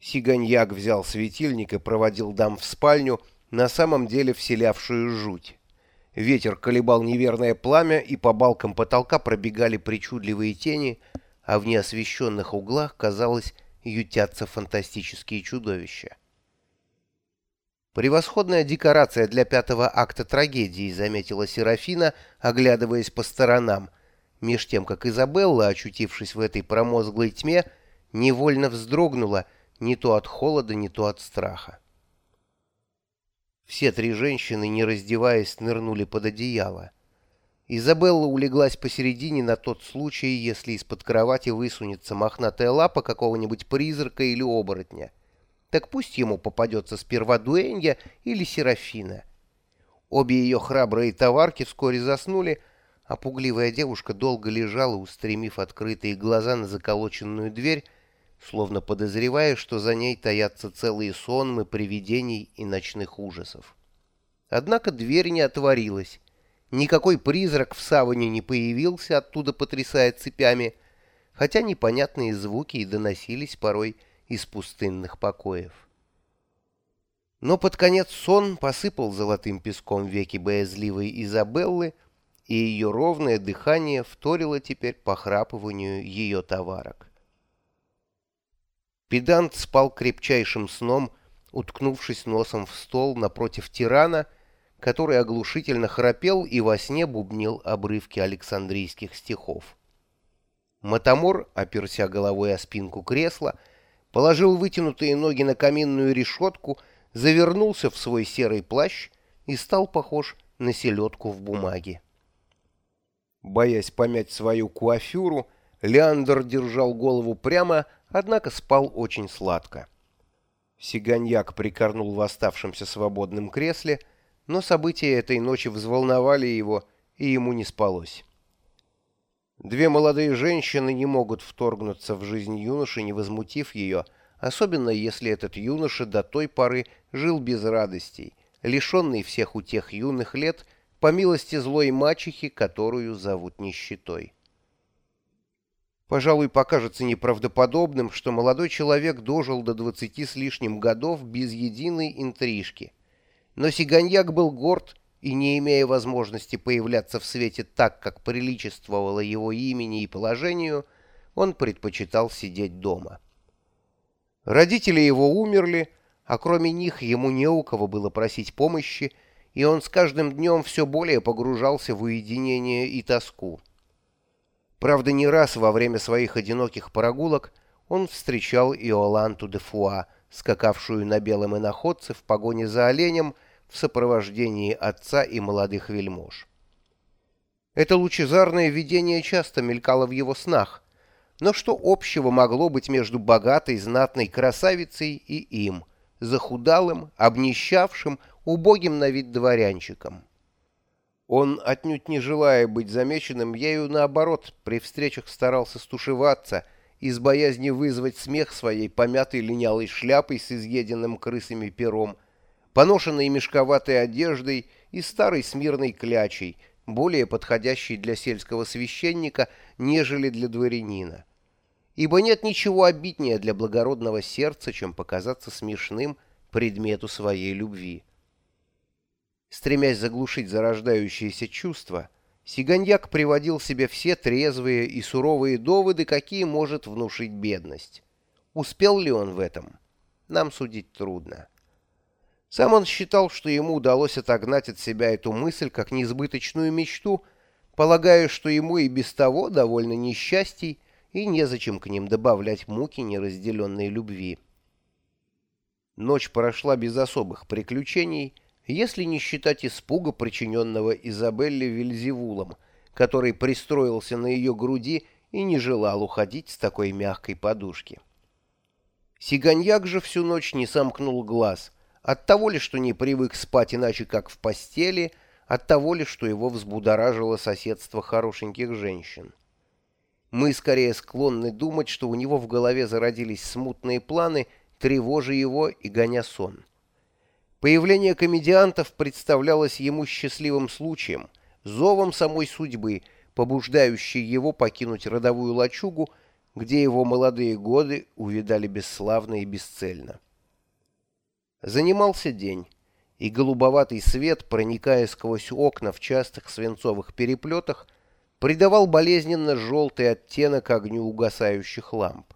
Сиганьяк взял светильник и проводил дам в спальню, на самом деле вселявшую жуть. Ветер колебал неверное пламя, и по балкам потолка пробегали причудливые тени, а в неосвещенных углах, казалось, ютятся фантастические чудовища. «Превосходная декорация для пятого акта трагедии», — заметила Серафина, оглядываясь по сторонам, меж тем, как Изабелла, очутившись в этой промозглой тьме, невольно вздрогнула — не то от холода, не то от страха. Все три женщины, не раздеваясь, нырнули под одеяло. Изабелла улеглась посередине на тот случай, если из-под кровати высунется мохнатая лапа какого-нибудь призрака или оборотня. Так пусть ему попадется сперва Дуэнья или Серафина. Обе ее храбрые товарки вскоре заснули, а пугливая девушка долго лежала, устремив открытые глаза на заколоченную дверь, словно подозревая, что за ней таятся целые сонмы привидений и ночных ужасов. Однако дверь не отворилась. Никакой призрак в саване не появился, оттуда потрясая цепями, хотя непонятные звуки и доносились порой из пустынных покоев. Но под конец сон посыпал золотым песком веки боязливой Изабеллы, и ее ровное дыхание вторило теперь похрапыванию ее товарок. Педант спал крепчайшим сном, уткнувшись носом в стол напротив тирана, который оглушительно храпел и во сне бубнил обрывки александрийских стихов. Матамор, оперся головой о спинку кресла, положил вытянутые ноги на каминную решетку, завернулся в свой серый плащ и стал похож на селедку в бумаге. Боясь помять свою куафюру, Леандр держал голову прямо, однако спал очень сладко. Сиганьяк прикорнул в оставшемся свободном кресле, но события этой ночи взволновали его, и ему не спалось. Две молодые женщины не могут вторгнуться в жизнь юноши, не возмутив ее, особенно если этот юноша до той поры жил без радостей, лишенный всех утех юных лет, по милости злой мачехи, которую зовут нищетой. Пожалуй, покажется неправдоподобным, что молодой человек дожил до двадцати с лишним годов без единой интрижки. Но Сиганьяк был горд и, не имея возможности появляться в свете так, как приличествовало его имени и положению, он предпочитал сидеть дома. Родители его умерли, а кроме них ему не у кого было просить помощи, и он с каждым днем все более погружался в уединение и тоску. Правда, не раз во время своих одиноких прогулок он встречал Иоланту де Фуа, скакавшую на белом иноходце в погоне за оленем в сопровождении отца и молодых вельмож. Это лучезарное видение часто мелькало в его снах, но что общего могло быть между богатой, знатной красавицей и им, захудалым, обнищавшим, убогим на вид дворянчиком? Он, отнюдь не желая быть замеченным, ею наоборот, при встречах старался стушеваться, из боязни вызвать смех своей помятой линялой шляпой с изъеденным крысами пером, поношенной мешковатой одеждой и старой смирной клячей, более подходящей для сельского священника, нежели для дворянина. Ибо нет ничего обиднее для благородного сердца, чем показаться смешным предмету своей любви. Стремясь заглушить зарождающиеся чувства, Сиганьяк приводил себе все трезвые и суровые доводы, какие может внушить бедность. Успел ли он в этом? Нам судить трудно. Сам он считал, что ему удалось отогнать от себя эту мысль как несбыточную мечту, полагая, что ему и без того довольно несчастий, и незачем к ним добавлять муки неразделенной любви. Ночь прошла без особых приключений, если не считать испуга, причиненного Изабелле Вильзевулом, который пристроился на ее груди и не желал уходить с такой мягкой подушки. Сиганьяк же всю ночь не сомкнул глаз, от того ли, что не привык спать иначе, как в постели, от того ли, что его взбудоражило соседство хорошеньких женщин. Мы скорее склонны думать, что у него в голове зародились смутные планы, тревожа его и гоня сон. Появление комедиантов представлялось ему счастливым случаем, зовом самой судьбы, побуждающей его покинуть родовую лачугу, где его молодые годы увидали бесславно и бесцельно. Занимался день, и голубоватый свет, проникая сквозь окна в частых свинцовых переплетах, придавал болезненно желтый оттенок огню угасающих ламп.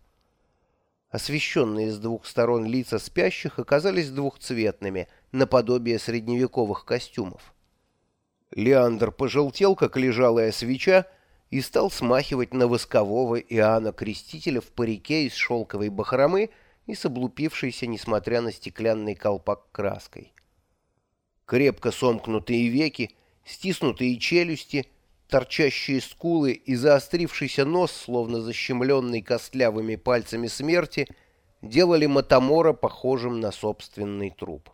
Освещенные с двух сторон лица спящих оказались двухцветными, наподобие средневековых костюмов. Леандр пожелтел, как лежалая свеча, и стал смахивать на воскового Иоанна Крестителя в парике из шелковой бахромы и с облупившейся, несмотря на стеклянный колпак, краской. Крепко сомкнутые веки, стиснутые челюсти, торчащие скулы и заострившийся нос, словно защемленный костлявыми пальцами смерти, делали Матамора похожим на собственный труп.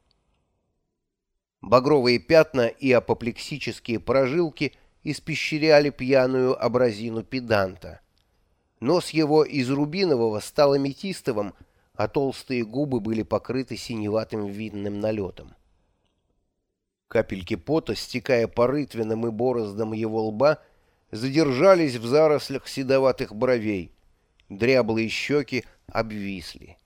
Багровые пятна и апоплексические прожилки — испещряли пьяную образину педанта. Нос его из рубинового стал аметистовым, а толстые губы были покрыты синеватым винным налетом. Капельки пота, стекая по рытвинам и бороздам его лба, задержались в зарослях седоватых бровей. Дряблые щеки обвисли.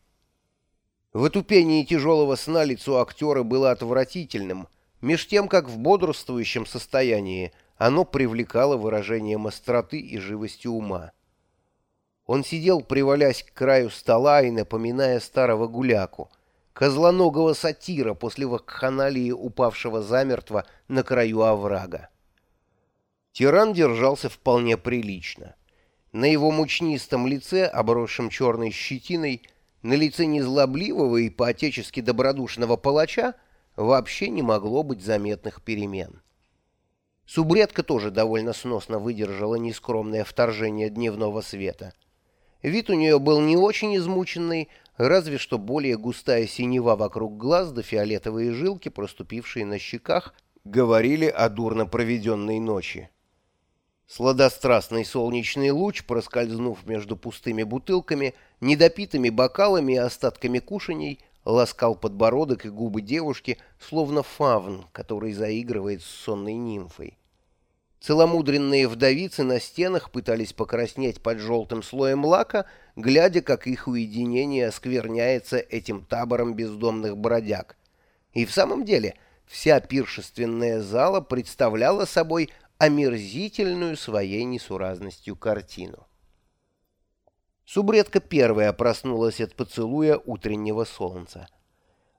В отупении тяжелого сна лицо актера было отвратительным, меж тем, как в бодрствующем состоянии оно привлекало выражением остроты и живости ума. Он сидел, привалясь к краю стола и напоминая старого гуляку, козлоногого сатира после вакханалии, упавшего замертво на краю оврага. Тиран держался вполне прилично. На его мучнистом лице, обросшем черной щетиной, на лице незлобливого и по-отечески добродушного палача вообще не могло быть заметных перемен. Субредка тоже довольно сносно выдержала нескромное вторжение дневного света. Вид у нее был не очень измученный, разве что более густая синева вокруг глаз да фиолетовые жилки, проступившие на щеках, говорили о дурно проведенной ночи. Сладострастный солнечный луч, проскользнув между пустыми бутылками, недопитыми бокалами и остатками кушаний, ласкал подбородок и губы девушки, словно фавн, который заигрывает с сонной нимфой. Целомудренные вдовицы на стенах пытались покраснеть под желтым слоем лака, глядя, как их уединение оскверняется этим табором бездомных бродяг. И в самом деле вся пиршественная зала представляла собой омерзительную своей несуразностью картину. Субредка первая проснулась от поцелуя утреннего солнца.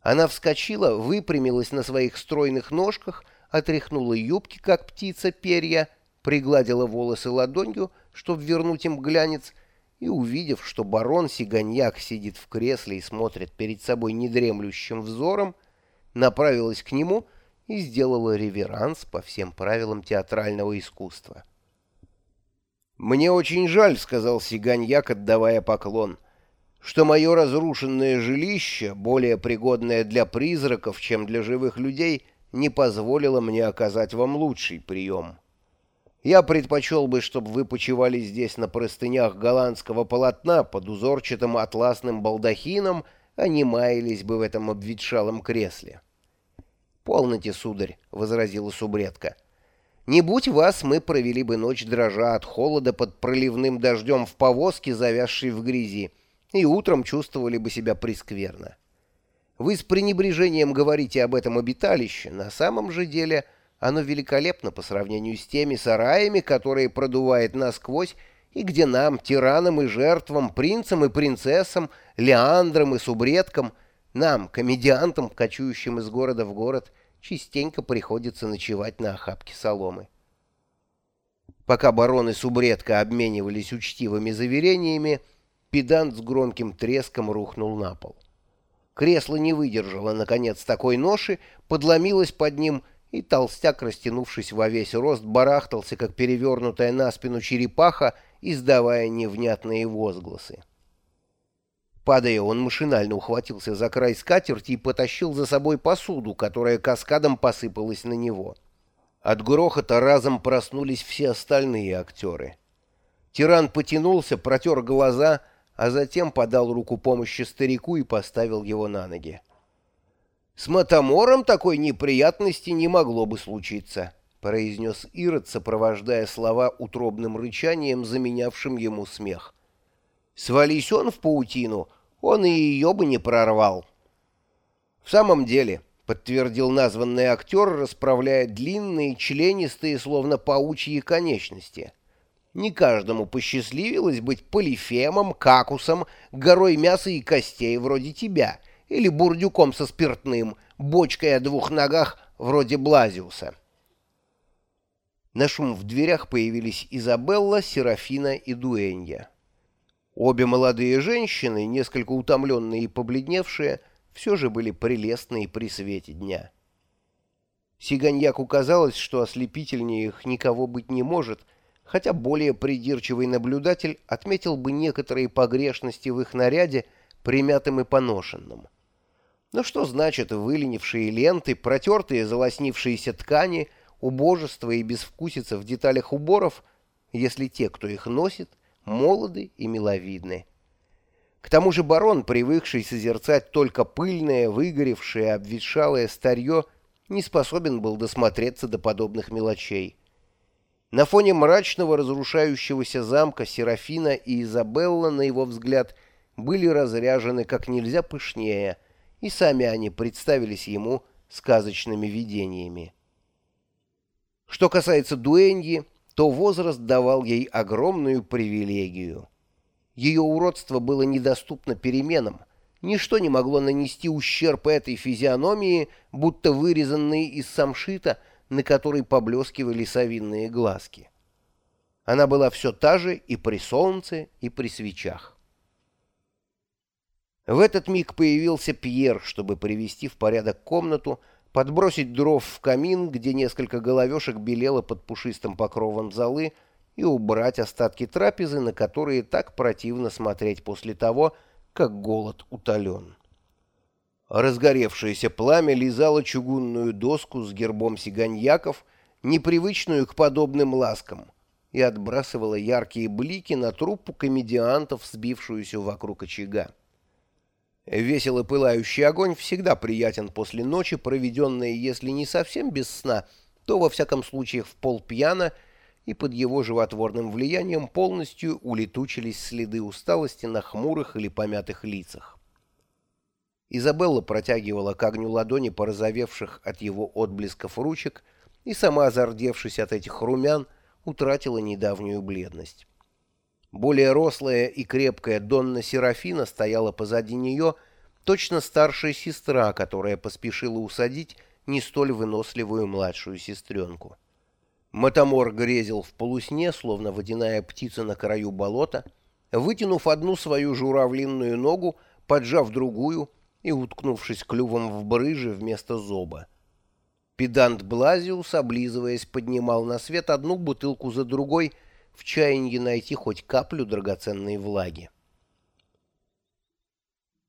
Она вскочила, выпрямилась на своих стройных ножках, отряхнула юбки, как птица, перья, пригладила волосы ладонью, чтобы вернуть им глянец, и, увидев, что барон Сиганьяк сидит в кресле и смотрит перед собой недремлющим взором, направилась к нему и сделала реверанс по всем правилам театрального искусства. «Мне очень жаль», — сказал Сиганьяк, отдавая поклон, — «что мое разрушенное жилище, более пригодное для призраков, чем для живых людей, — не позволило мне оказать вам лучший прием. Я предпочел бы, чтобы вы почивали здесь на простынях голландского полотна под узорчатым атласным балдахином, а не маялись бы в этом обветшалом кресле. — Полноте, сударь, — возразила субредка. — Не будь вас, мы провели бы ночь дрожа от холода под проливным дождем в повозке, завязшей в грязи, и утром чувствовали бы себя прескверно. — вы с пренебрежением говорите об этом обиталище, на самом же деле оно великолепно по сравнению с теми сараями, которые продувает насквозь, и где нам, тиранам и жертвам, принцам и принцессам, леандрам и субредкам, нам, комедиантам, кочующим из города в город, частенько приходится ночевать на охапке соломы. Пока барон и субредка обменивались учтивыми заверениями, педант с громким треском рухнул на пол. Кресло не выдержало, наконец, такой ноши, подломилось под ним, и толстяк, растянувшись во весь рост, барахтался, как перевернутая на спину черепаха, издавая невнятные возгласы. Падая, он машинально ухватился за край скатерти и потащил за собой посуду, которая каскадом посыпалась на него. От грохота разом проснулись все остальные актеры. Тиран потянулся, протер глаза — а затем подал руку помощи старику и поставил его на ноги. «С Матамором такой неприятности не могло бы случиться», — произнес Ирод, сопровождая слова утробным рычанием, заменявшим ему смех. Свались он в паутину, он и ее бы не прорвал. В самом деле, подтвердил названный актер, расправляя длинные, членистые, словно паучьи конечности. Не каждому посчастливилось быть полифемом, какусом, горой мяса и костей вроде тебя, или бурдюком со спиртным, бочкой о двух ногах вроде Блазиуса. На шум в дверях появились Изабелла, Серафина и Дуэнья. Обе молодые женщины, несколько утомленные и побледневшие, все же были прелестные при свете дня. Сиганьяку казалось, что ослепительнее их никого быть не может, хотя более придирчивый наблюдатель отметил бы некоторые погрешности в их наряде, примятым и поношенным. Но что значит выленившие ленты, протертые залоснившиеся ткани, убожество и безвкусица в деталях уборов, если те, кто их носит, — молоды и миловидны. К тому же барон, привыкший созерцать только пыльное, выгоревшее, обветшалое старье, не способен был досмотреться до подобных мелочей. На фоне мрачного разрушающегося замка Серафина и Изабелла, на его взгляд, были разряжены как нельзя пышнее, и сами они представились ему сказочными видениями. Что касается Дуэньи, то возраст давал ей огромную привилегию. Ее уродство было недоступно переменам, ничто не могло нанести ущерб этой физиономии, будто вырезанной из самшита, на которой поблескивали совинные глазки. Она была все та же и при солнце, и при свечах. В этот миг появился Пьер, чтобы привести в порядок комнату, подбросить дров в камин, где несколько головешек белело под пушистым покровом золы, и убрать остатки трапезы, на которые так противно смотреть после того, как голод утолен. Разгоревшееся пламя лизало чугунную доску с гербом сиганьяков, непривычную к подобным ласкам, и отбрасывало яркие блики на труппу комедиантов, сбившуюся вокруг очага. Весело пылающий огонь всегда приятен после ночи, проведенной, если не совсем без сна, то во всяком случае в полпьяно, и под его животворным влиянием полностью улетучились следы усталости на хмурых или помятых лицах. Изабелла протягивала к огню ладони порозовевших от его отблесков ручек и, сама зардевшись от этих румян, утратила недавнюю бледность. Более рослая и крепкая Донна Серафина стояла позади нее, точно старшая сестра, которая поспешила усадить не столь выносливую младшую сестренку. Матамор грезил в полусне, словно водяная птица на краю болота, вытянув одну свою журавлинную ногу, поджав другую и уткнувшись клювом в брыжи вместо зоба. Педант Блазиус, облизываясь, поднимал на свет одну бутылку за другой — в чаянии найти хоть каплю драгоценной влаги.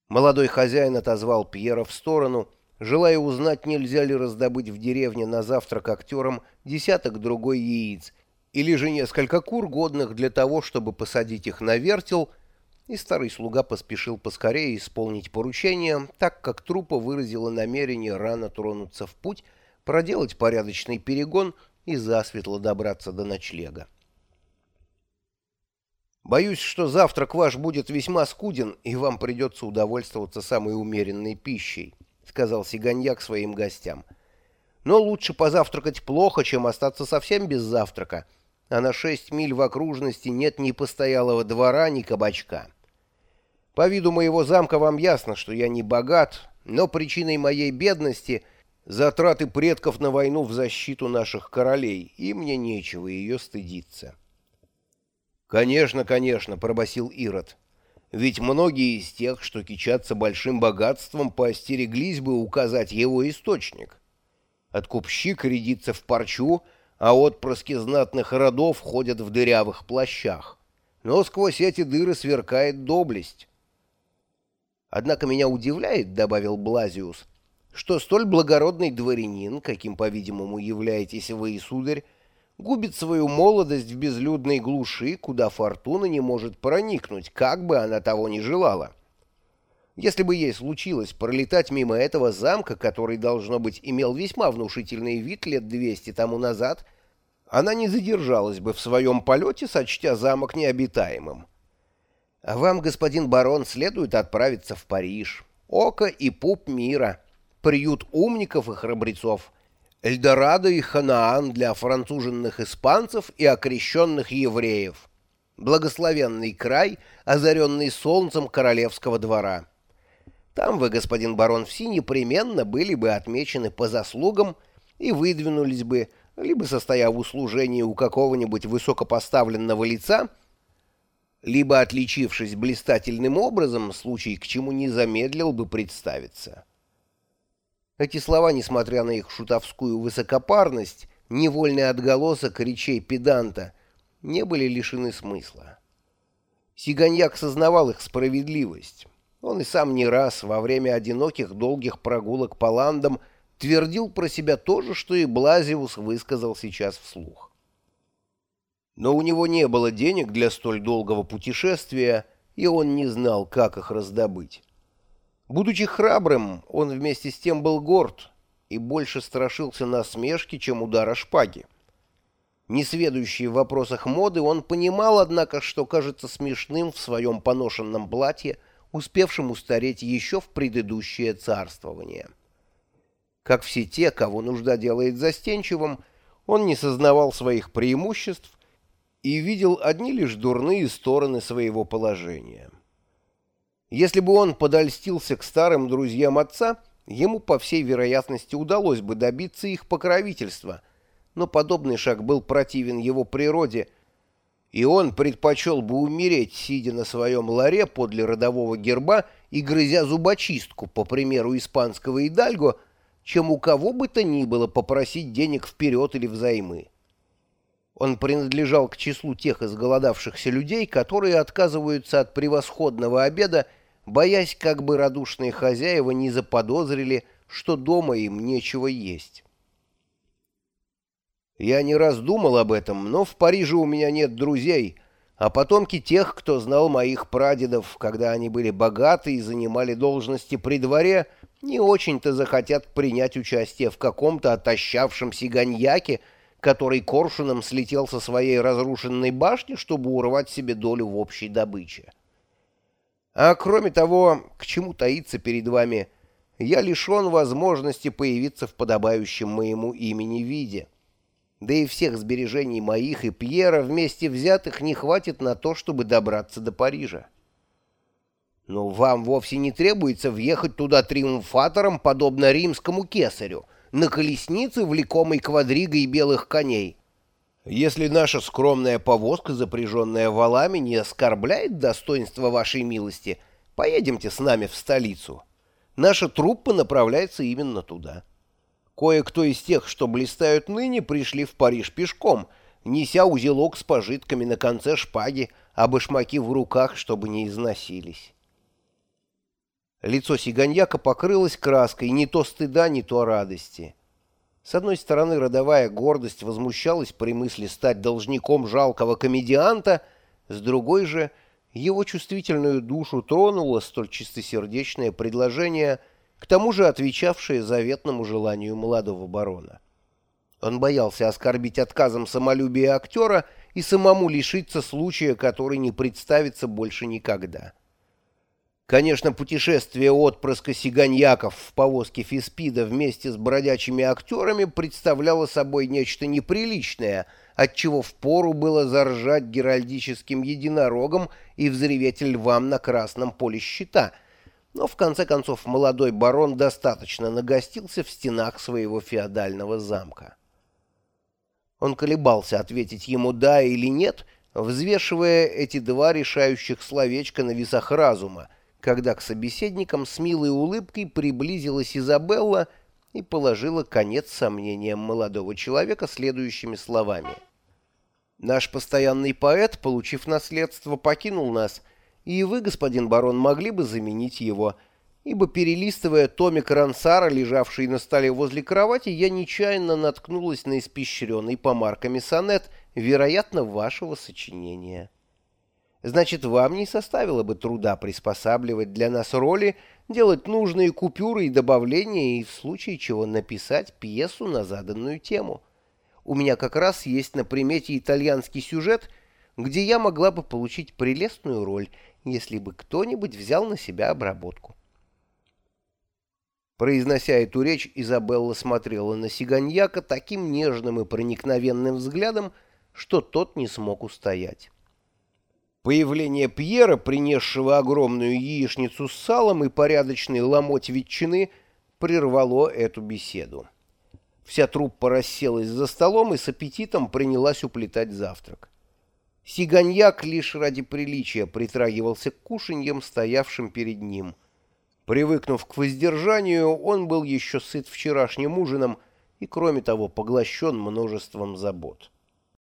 Молодой хозяин отозвал Пьера в сторону, желая узнать, нельзя ли раздобыть в деревне на завтрак актерам десяток другой яиц, или же несколько кур, годных для того, чтобы посадить их на вертел, и старый слуга поспешил поскорее исполнить поручение, так как трупа выразила намерение рано тронуться в путь, проделать порядочный перегон и засветло добраться до ночлега. Боюсь, что завтрак ваш будет весьма скуден, и вам придется удовольствоваться самой умеренной пищей», — сказал Сиганьяк своим гостям. «Но лучше позавтракать плохо, чем остаться совсем без завтрака, а на шесть миль в окружности нет ни постоялого двора, ни кабачка. По виду моего замка вам ясно, что я не богат, но причиной моей бедности — затраты предков на войну в защиту наших королей, и мне нечего ее стыдиться». «Конечно, конечно», — пробасил Ирод. «Ведь многие из тех, что кичатся большим богатством, поостереглись бы указать его источник. Откупщик рядится в парчу, а отпрыски знатных родов ходят в дырявых плащах. Но сквозь эти дыры сверкает доблесть». «Однако меня удивляет», — добавил Блазиус, — «что столь благородный дворянин, каким, по-видимому, являетесь вы, сударь, губит свою молодость в безлюдной глуши, куда фортуна не может проникнуть, как бы она того ни желала. Если бы ей случилось пролетать мимо этого замка, который, должно быть, имел весьма внушительный вид лет двести тому назад, она не задержалась бы в своем полете, сочтя замок необитаемым. Вам, господин барон, следует отправиться в Париж. Око и пуп мира, приют умников и храбрецов, Эльдорадо и Ханаан для француженных испанцев и окрещенных евреев, благословенный край, озаренный солнцем королевского двора. Там вы, господин барон, все непременно были бы отмечены по заслугам и выдвинулись бы, либо состоя в услужении у какого-нибудь высокопоставленного лица, либо отличившись блистательным образом, случай к чему не замедлил бы представиться. Эти слова, несмотря на их шутовскую высокопарность, невольный отголосок речей педанта, не были лишены смысла. Сиганьяк сознавал их справедливость. Он и сам не раз во время одиноких долгих прогулок по ландам твердил про себя то же, что и Блазиус высказал сейчас вслух. Но у него не было денег для столь долгого путешествия, и он не знал, как их раздобыть. Будучи храбрым, он вместе с тем был горд и больше страшился насмешки, чем удара шпаги. Несведущий в вопросах моды, он понимал, однако, что кажется смешным в своем поношенном платье, успевшем устареть еще в предыдущее царствование. Как все те, кого нужда делает застенчивым, он не сознавал своих преимуществ и видел одни лишь дурные стороны своего положения. Если бы он подольстился к старым друзьям отца, ему, по всей вероятности, удалось бы добиться их покровительства, но подобный шаг был противен его природе, и он предпочел бы умереть, сидя на своем ларе подле родового герба и грызя зубочистку, по примеру испанского идальго, чем у кого бы то ни было попросить денег вперед или взаймы. Он принадлежал к числу тех изголодавшихся людей, которые отказываются от превосходного обеда, боясь, как бы радушные хозяева не заподозрили, что дома им нечего есть. Я не раз думал об этом, но в Париже у меня нет друзей, а потомки тех, кто знал моих прадедов, когда они были богаты и занимали должности при дворе, не очень-то захотят принять участие в каком-то отощавшем сиганьяке, который коршуном слетел со своей разрушенной башни, чтобы урвать себе долю в общей добыче. А кроме того, к чему таиться перед вами, я лишен возможности появиться в подобающем моему имени виде. Да и всех сбережений моих и Пьера вместе взятых не хватит на то, чтобы добраться до Парижа. Но вам вовсе не требуется въехать туда триумфатором, подобно римскому кесарю, на колеснице, влекомой квадригой белых коней. Если наша скромная повозка, запряженная валами, не оскорбляет достоинства вашей милости, поедемте с нами в столицу. Наша труппа направляется именно туда. Кое-кто из тех, что блистают ныне, пришли в Париж пешком, неся узелок с пожитками на конце шпаги, а башмаки в руках, чтобы не износились. Лицо сиганьяка покрылось краской, не то стыда, не то радости. С одной стороны, родовая гордость возмущалась при мысли стать должником жалкого комедианта, с другой же его чувствительную душу тронуло столь чистосердечное предложение, к тому же отвечавшее заветному желанию молодого барона. Он боялся оскорбить отказом самолюбие актера и самому лишиться случая, который не представится больше никогда. Конечно, путешествие отпрыска сиганьяков в повозке Фиспида вместе с бродячими актерами представляло собой нечто неприличное, отчего впору было заржать геральдическим единорогом и взреветь львам на красном поле щита. Но в конце концов молодой барон достаточно нагостился в стенах своего феодального замка. Он колебался ответить ему «да» или «нет», взвешивая эти два решающих словечка на весах разума, когда к собеседникам с милой улыбкой приблизилась Изабелла и положила конец сомнениям молодого человека следующими словами. «Наш постоянный поэт, получив наследство, покинул нас, и вы, господин барон, могли бы заменить его, ибо, перелистывая томик Рансара, лежавший на столе возле кровати, я нечаянно наткнулась на испещренный помарками сонет, вероятно, вашего сочинения». Значит, вам не составило бы труда приспосабливать для нас роли, делать нужные купюры и добавления и в случае чего написать пьесу на заданную тему. У меня как раз есть на примете итальянский сюжет, где я могла бы получить прелестную роль если бы кто-нибудь взял на себя обработку. Произнося эту речь, Изабелла смотрела на Сиганьяка таким нежным и проникновенным взглядом, что тот не смог устоять. Появление Пьера, принесшего огромную яичницу с салом и порядочный ломоть ветчины, прервало эту беседу. Вся труппа расселась за столом и с аппетитом принялась уплетать завтрак. Сиганьяк лишь ради приличия притрагивался к кушаньям, стоявшим перед ним — Привыкнув к воздержанию, он был еще сыт вчерашним ужином и, кроме того, поглощен множеством забот.